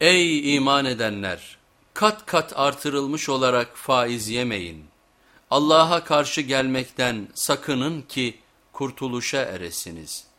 Ey iman edenler! Kat kat artırılmış olarak faiz yemeyin. Allah'a karşı gelmekten sakının ki kurtuluşa eresiniz.''